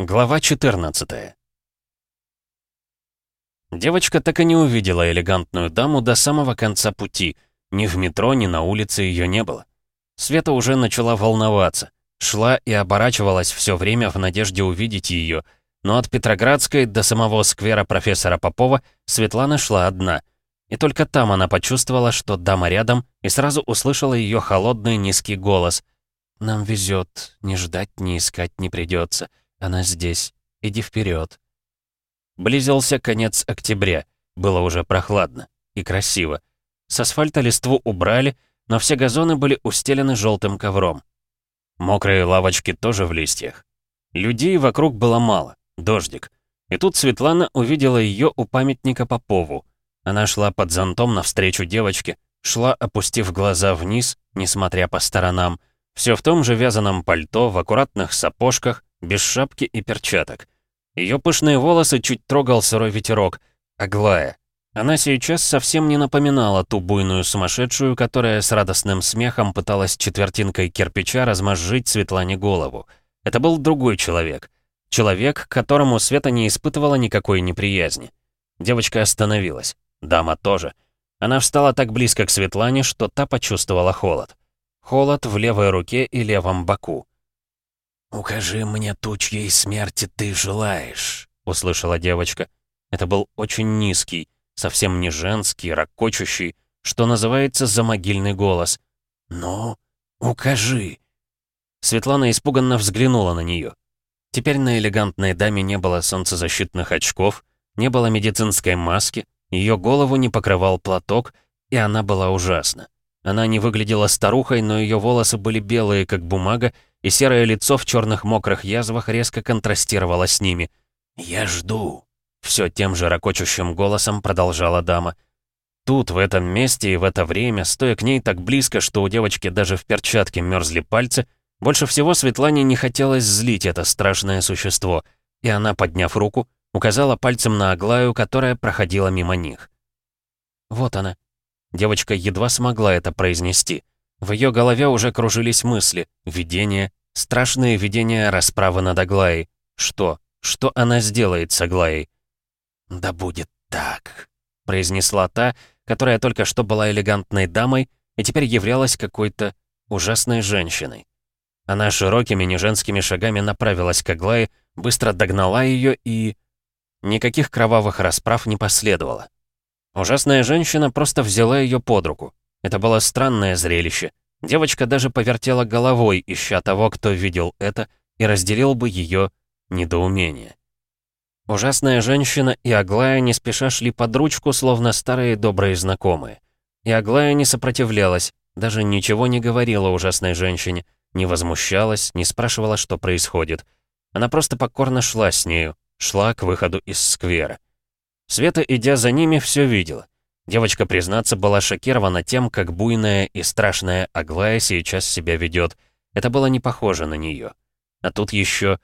Глава 14 Девочка так и не увидела элегантную даму до самого конца пути. Ни в метро, ни на улице ее не было. Света уже начала волноваться. Шла и оборачивалась все время в надежде увидеть ее. Но от Петроградской до самого сквера профессора Попова Светлана шла одна. И только там она почувствовала, что дама рядом, и сразу услышала ее холодный низкий голос. «Нам везет, не ждать, не искать не придется. Она здесь. Иди вперед. Близился конец октября. Было уже прохладно и красиво. С асфальта листву убрали, но все газоны были устелены желтым ковром. Мокрые лавочки тоже в листьях. Людей вокруг было мало, дождик. И тут Светлана увидела ее у памятника Попову. Она шла под зонтом навстречу девочке, шла, опустив глаза вниз, несмотря по сторонам, все в том же вязаном пальто, в аккуратных сапожках, без шапки и перчаток. Ее пышные волосы чуть трогал сырой ветерок. Аглая. Она сейчас совсем не напоминала ту буйную сумасшедшую, которая с радостным смехом пыталась четвертинкой кирпича размозжить Светлане голову. Это был другой человек. Человек, к которому Света не испытывала никакой неприязни. Девочка остановилась. Дама тоже. Она встала так близко к Светлане, что та почувствовала холод. Холод в левой руке и левом боку. «Укажи мне ту, чьей смерти ты желаешь», — услышала девочка. Это был очень низкий, совсем не женский, ракочущий, что называется замогильный голос. «Ну, укажи». Светлана испуганно взглянула на нее. Теперь на элегантной даме не было солнцезащитных очков, не было медицинской маски, ее голову не покрывал платок, и она была ужасна. Она не выглядела старухой, но ее волосы были белые, как бумага, и серое лицо в черных мокрых язвах резко контрастировало с ними. «Я жду», — все тем же ракочущим голосом продолжала дама. Тут, в этом месте и в это время, стоя к ней так близко, что у девочки даже в перчатке мерзли пальцы, больше всего Светлане не хотелось злить это страшное существо, и она, подняв руку, указала пальцем на Аглаю, которая проходила мимо них. «Вот она». Девочка едва смогла это произнести. В ее голове уже кружились мысли, видения, страшные видения расправы над Аглаей. Что? Что она сделает с Аглаей? «Да будет так», — произнесла та, которая только что была элегантной дамой и теперь являлась какой-то ужасной женщиной. Она широкими неженскими шагами направилась к Аглае, быстро догнала ее и... Никаких кровавых расправ не последовало. Ужасная женщина просто взяла ее под руку. Это было странное зрелище. Девочка даже повертела головой, ища того, кто видел это, и разделил бы ее недоумение. Ужасная женщина и Аглая не спеша шли под ручку, словно старые добрые знакомые. И Аглая не сопротивлялась, даже ничего не говорила ужасной женщине, не возмущалась, не спрашивала, что происходит. Она просто покорно шла с нею, шла к выходу из сквера. Света, идя за ними, все видела. Девочка, признаться, была шокирована тем, как буйная и страшная Аглая сейчас себя ведет. Это было не похоже на нее. А тут еще...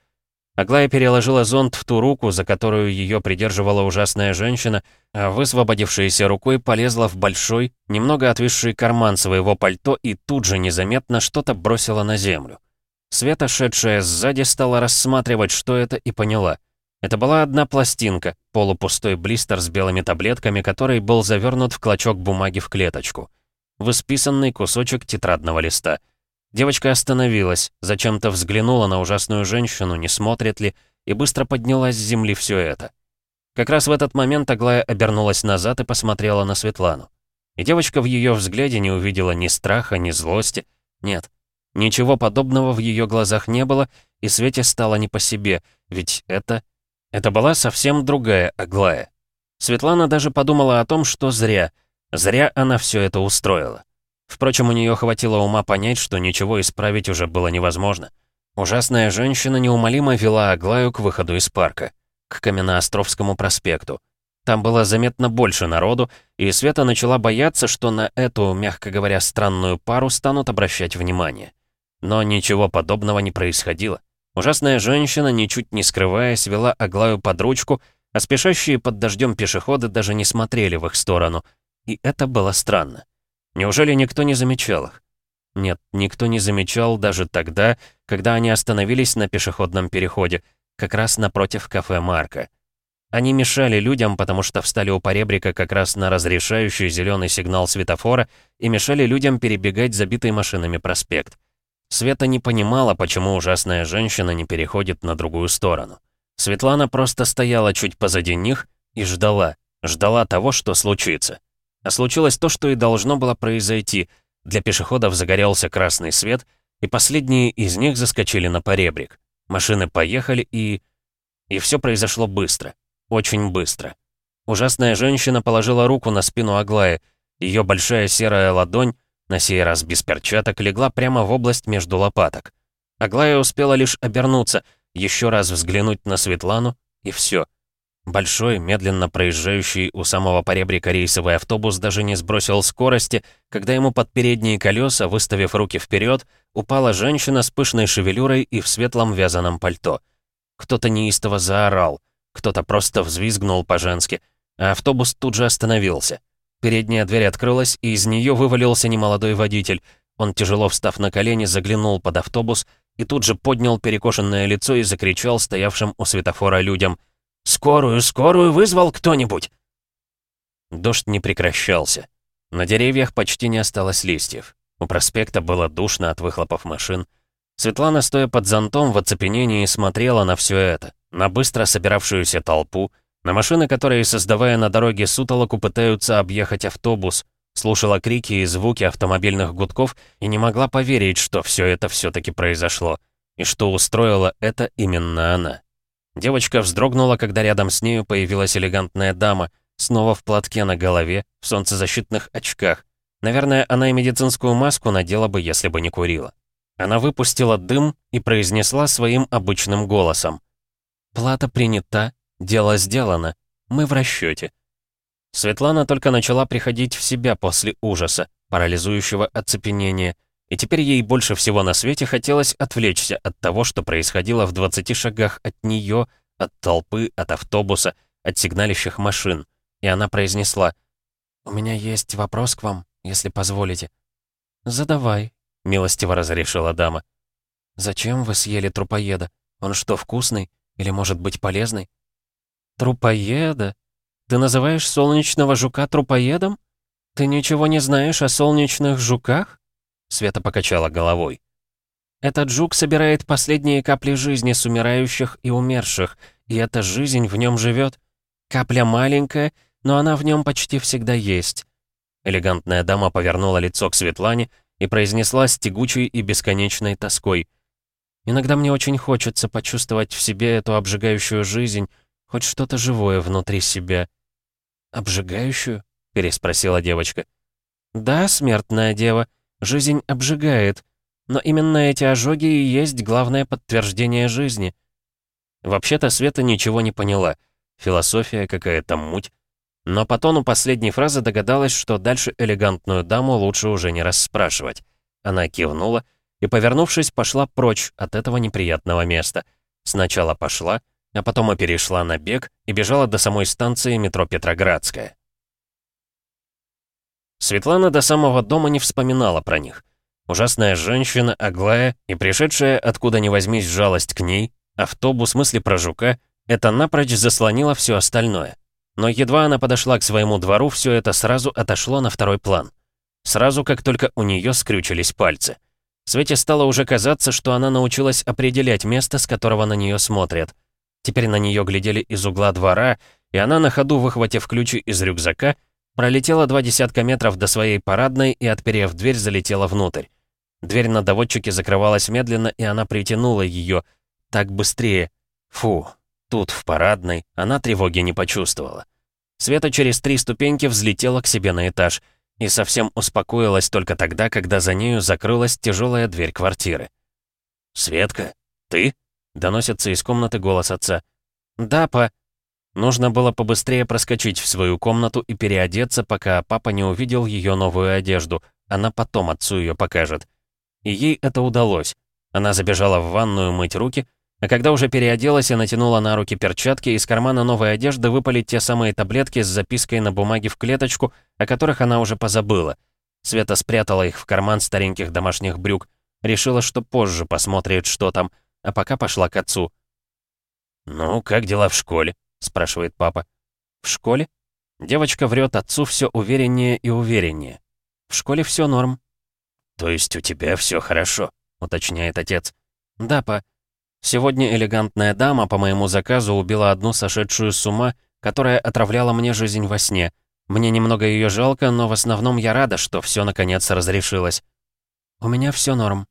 Аглая переложила зонт в ту руку, за которую ее придерживала ужасная женщина, а высвободившейся рукой полезла в большой, немного отвисший карман своего пальто и тут же незаметно что-то бросила на землю. Света, шедшая сзади, стала рассматривать, что это, и поняла. Это была одна пластинка, полупустой блистер с белыми таблетками, который был завернут в клочок бумаги в клеточку. В исписанный кусочек тетрадного листа. Девочка остановилась, зачем-то взглянула на ужасную женщину, не смотрит ли, и быстро поднялась с земли все это. Как раз в этот момент Аглая обернулась назад и посмотрела на Светлану. И девочка в ее взгляде не увидела ни страха, ни злости. Нет, ничего подобного в ее глазах не было, и Свете стало не по себе, ведь это это была совсем другая Аглая. Светлана даже подумала о том, что зря, зря она все это устроила. Впрочем, у нее хватило ума понять, что ничего исправить уже было невозможно. Ужасная женщина неумолимо вела Аглаю к выходу из парка, к Каменноостровскому проспекту. Там было заметно больше народу, и Света начала бояться, что на эту, мягко говоря, странную пару станут обращать внимание. Но ничего подобного не происходило. Ужасная женщина, ничуть не скрываясь, вела Аглаю под ручку, а спешащие под дождем пешеходы даже не смотрели в их сторону. И это было странно. Неужели никто не замечал их? Нет, никто не замечал даже тогда, когда они остановились на пешеходном переходе. как раз напротив кафе Марка. Они мешали людям, потому что встали у поребрика как раз на разрешающий зеленый сигнал светофора и мешали людям перебегать забитый машинами проспект. Света не понимала, почему ужасная женщина не переходит на другую сторону. Светлана просто стояла чуть позади них и ждала, ждала того, что случится. А случилось то, что и должно было произойти. Для пешеходов загорелся красный свет, и последние из них заскочили на поребрик. Машины поехали и... И все произошло быстро. Очень быстро. Ужасная женщина положила руку на спину Аглаи. Ее большая серая ладонь, на сей раз без перчаток, легла прямо в область между лопаток. Аглая успела лишь обернуться, еще раз взглянуть на Светлану, и все. Большой, медленно проезжающий у самого поребрика рейсовый автобус даже не сбросил скорости, когда ему под передние колеса, выставив руки вперед, упала женщина с пышной шевелюрой и в светлом вязаном пальто. Кто-то неистово заорал — кто-то просто взвизгнул по-женски, а автобус тут же остановился. Передняя дверь открылась, и из нее вывалился немолодой водитель. Он, тяжело встав на колени, заглянул под автобус и тут же поднял перекошенное лицо и закричал стоявшим у светофора людям «Скорую, скорую вызвал кто-нибудь!» Дождь не прекращался. На деревьях почти не осталось листьев. У проспекта было душно от выхлопов машин. Светлана, стоя под зонтом, в оцепенении смотрела на все это на быстро собиравшуюся толпу, на машины, которые, создавая на дороге сутолоку, пытаются объехать автобус, слушала крики и звуки автомобильных гудков и не могла поверить, что все это все-таки произошло, и что устроила это именно она. Девочка вздрогнула, когда рядом с нею появилась элегантная дама, снова в платке на голове, в солнцезащитных очках. Наверное, она и медицинскую маску надела бы, если бы не курила. Она выпустила дым и произнесла своим обычным голосом. Плата принята, дело сделано. Мы в расчете. Светлана только начала приходить в себя после ужаса, парализующего оцепенения, и теперь ей больше всего на свете хотелось отвлечься от того, что происходило в 20 шагах от нее, от толпы, от автобуса, от сигналищих машин. И она произнесла, «У меня есть вопрос к вам, если позволите». «Задавай», — милостиво разрешила дама. «Зачем вы съели трупоеда? Он что, вкусный? Или, может быть, полезной? Трупоеда? Ты называешь солнечного жука трупоедом? Ты ничего не знаешь о солнечных жуках? Света покачала головой. Этот жук собирает последние капли жизни с умирающих и умерших, и эта жизнь в нем живет. Капля маленькая, но она в нем почти всегда есть. Элегантная дама повернула лицо к Светлане и произнесла с тягучей и бесконечной тоской. Иногда мне очень хочется почувствовать в себе эту обжигающую жизнь, хоть что-то живое внутри себя. «Обжигающую?» — переспросила девочка. «Да, смертная дева, жизнь обжигает, но именно эти ожоги и есть главное подтверждение жизни». Вообще-то Света ничего не поняла. Философия какая-то муть. Но по тону последней фразы догадалась, что дальше элегантную даму лучше уже не расспрашивать. Она кивнула и, повернувшись, пошла прочь от этого неприятного места. Сначала пошла, а потом и перешла на бег и бежала до самой станции метро Петроградская. Светлана до самого дома не вспоминала про них. Ужасная женщина, Аглая и пришедшая откуда ни возьмись жалость к ней, автобус, мысли про жука, это напрочь заслонило все остальное. Но едва она подошла к своему двору, все это сразу отошло на второй план. Сразу, как только у нее скрючились пальцы. Свете стало уже казаться, что она научилась определять место, с которого на нее смотрят. Теперь на нее глядели из угла двора, и она на ходу, выхватив ключи из рюкзака, пролетела два десятка метров до своей парадной и, отперев дверь, залетела внутрь. Дверь на доводчике закрывалась медленно, и она притянула ее. Так быстрее. Фу, тут, в парадной, она тревоги не почувствовала. Света через три ступеньки взлетела к себе на этаж — и совсем успокоилась только тогда, когда за нею закрылась тяжелая дверь квартиры. «Светка, ты?» — доносится из комнаты голос отца. «Да, па». Нужно было побыстрее проскочить в свою комнату и переодеться, пока папа не увидел ее новую одежду. Она потом отцу ее покажет. И ей это удалось. Она забежала в ванную мыть руки, а когда уже переоделась и натянула на руки перчатки, из кармана новой одежды выпали те самые таблетки с запиской на бумаге в клеточку, о которых она уже позабыла. Света спрятала их в карман стареньких домашних брюк. Решила, что позже посмотрит, что там, а пока пошла к отцу. «Ну, как дела в школе?» — спрашивает папа. «В школе?» Девочка врет отцу все увереннее и увереннее. «В школе все норм». «То есть у тебя все хорошо?» — уточняет отец. «Да, па. Сегодня элегантная дама по моему заказу убила одну сошедшую с ума, которая отравляла мне жизнь во сне. Мне немного ее жалко, но в основном я рада, что все наконец разрешилось. У меня все норм».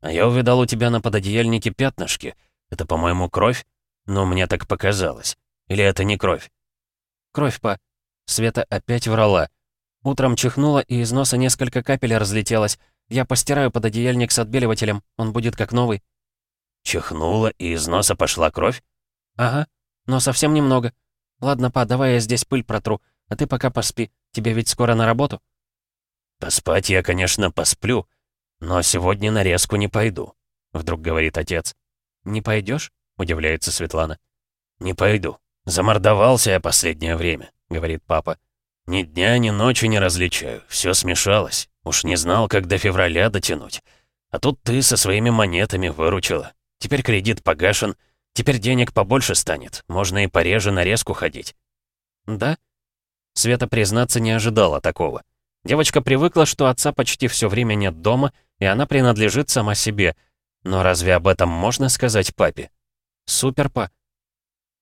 «А я увидал у тебя на пододеяльнике пятнышки. Это, по-моему, кровь? Но мне так показалось. Или это не кровь?» «Кровь, па». Света опять врала. Утром чихнула, и из носа несколько капель разлетелось. Я постираю пододеяльник с отбеливателем, он будет как новый. Чихнула, и из носа пошла кровь? Ага, но совсем немного. Ладно, па, давай я здесь пыль протру, а ты пока поспи. Тебе ведь скоро на работу? Поспать я, конечно, посплю, но сегодня на резку не пойду, вдруг говорит отец. Не пойдешь? удивляется Светлана. Не пойду. Замордовался я последнее время, говорит папа. Ни дня, ни ночи не различаю, все смешалось. Уж не знал, как до февраля дотянуть. А тут ты со своими монетами выручила. Теперь кредит погашен, теперь денег побольше станет, можно и пореже на резку ходить». «Да?» Света, признаться, не ожидала такого. Девочка привыкла, что отца почти все время нет дома, и она принадлежит сама себе. Но разве об этом можно сказать папе? Супер, па.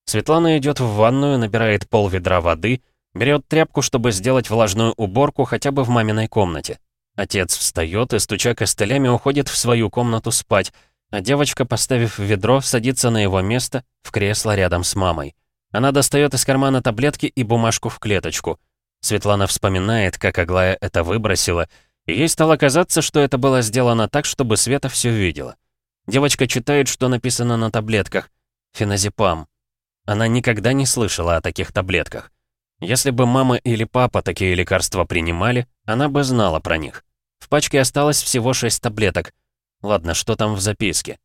Светлана идет в ванную, набирает пол ведра воды, берет тряпку, чтобы сделать влажную уборку хотя бы в маминой комнате. Отец встает и, стуча костылями, уходит в свою комнату спать, а девочка, поставив ведро, садится на его место в кресло рядом с мамой. Она достает из кармана таблетки и бумажку в клеточку. Светлана вспоминает, как Аглая это выбросила, и ей стало казаться, что это было сделано так, чтобы Света все видела. Девочка читает, что написано на таблетках. Феназепам. Она никогда не слышала о таких таблетках. Если бы мама или папа такие лекарства принимали, она бы знала про них. В пачке осталось всего 6 таблеток — Ладно, что там в записке?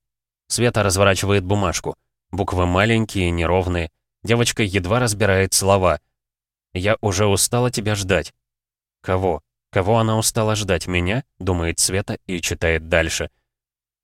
Света разворачивает бумажку. Буквы маленькие, неровные. Девочка едва разбирает слова. «Я уже устала тебя ждать». «Кого? Кого она устала ждать? Меня?» — думает Света и читает дальше.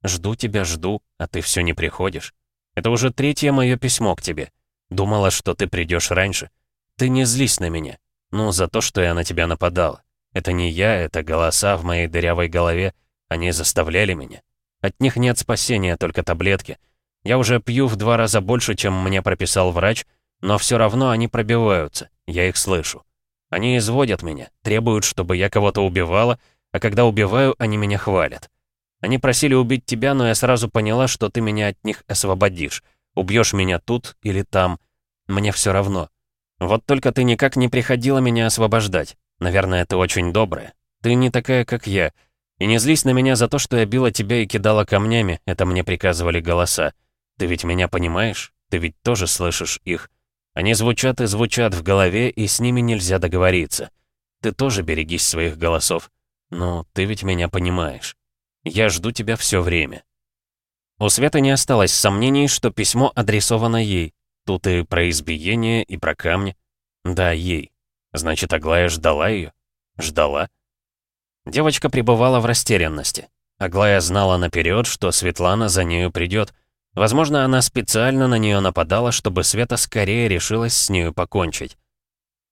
«Жду тебя, жду, а ты все не приходишь. Это уже третье мое письмо к тебе. Думала, что ты придешь раньше. Ты не злись на меня. Ну, за то, что я на тебя нападала. Это не я, это голоса в моей дырявой голове, они заставляли меня. От них нет спасения, только таблетки. Я уже пью в два раза больше, чем мне прописал врач, но все равно они пробиваются, я их слышу. Они изводят меня, требуют, чтобы я кого-то убивала, а когда убиваю, они меня хвалят. Они просили убить тебя, но я сразу поняла, что ты меня от них освободишь. Убьешь меня тут или там. Мне все равно. Вот только ты никак не приходила меня освобождать. Наверное, ты очень добрая. Ты не такая, как я. И не злись на меня за то, что я била тебя и кидала камнями, это мне приказывали голоса. Ты ведь меня понимаешь? Ты ведь тоже слышишь их. Они звучат и звучат в голове, и с ними нельзя договориться. Ты тоже берегись своих голосов. Но ты ведь меня понимаешь. Я жду тебя все время. У Светы не осталось сомнений, что письмо адресовано ей. Тут и про избиение, и про камни. Да, ей. Значит, Аглая ждала ее? Ждала? Девочка пребывала в растерянности. Аглая знала наперед, что Светлана за нею придет. Возможно, она специально на нее нападала, чтобы Света скорее решилась с нею покончить.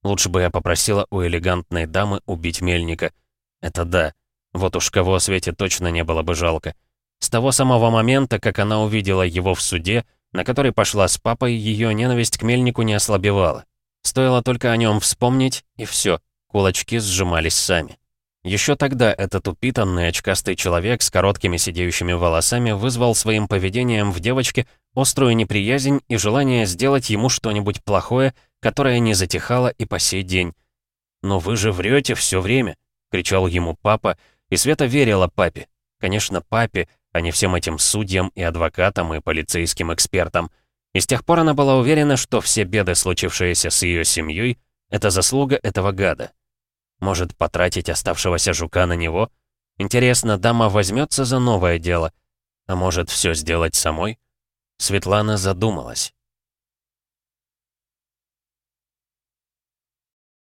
Лучше бы я попросила у элегантной дамы убить мельника. Это да. Вот уж кого Свете точно не было бы жалко. С того самого момента, как она увидела его в суде, на который пошла с папой, ее ненависть к мельнику не ослабевала. Стоило только о нем вспомнить, и все, кулачки сжимались сами. Еще тогда этот упитанный очкастый человек с короткими сидеющими волосами вызвал своим поведением в девочке острую неприязнь и желание сделать ему что-нибудь плохое, которое не затихало и по сей день. «Но вы же врете все время!» — кричал ему папа, и Света верила папе. Конечно, папе, а не всем этим судьям и адвокатам и полицейским экспертам. И с тех пор она была уверена, что все беды, случившиеся с ее семьей, это заслуга этого гада. Может, потратить оставшегося жука на него? Интересно, дама возьмется за новое дело? А может, все сделать самой? Светлана задумалась.